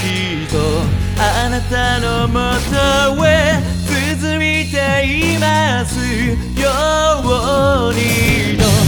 きっとあなたのもとへ続いていますようにと。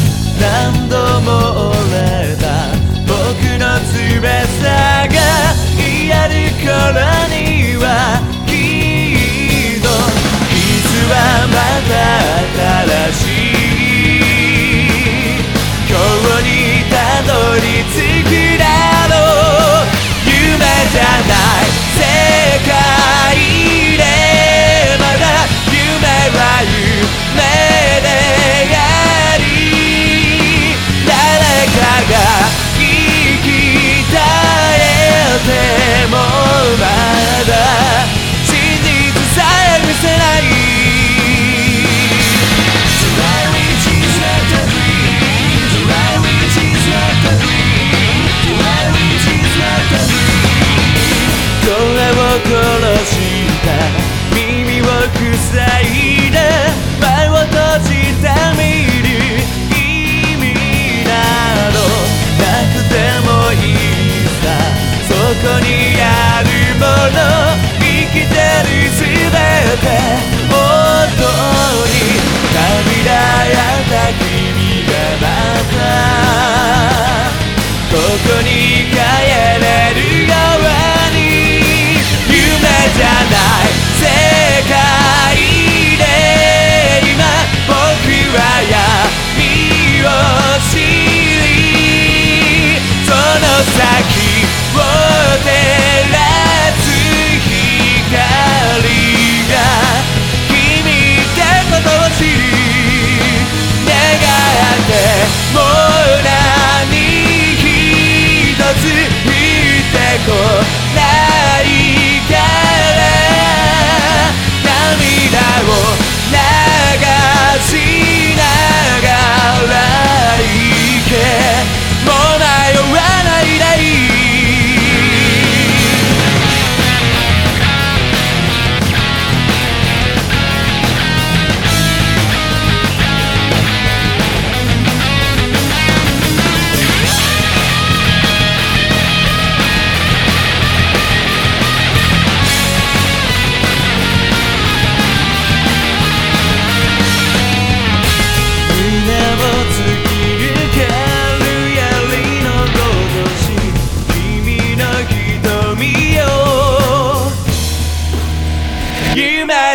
book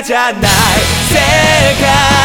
じゃない。世界。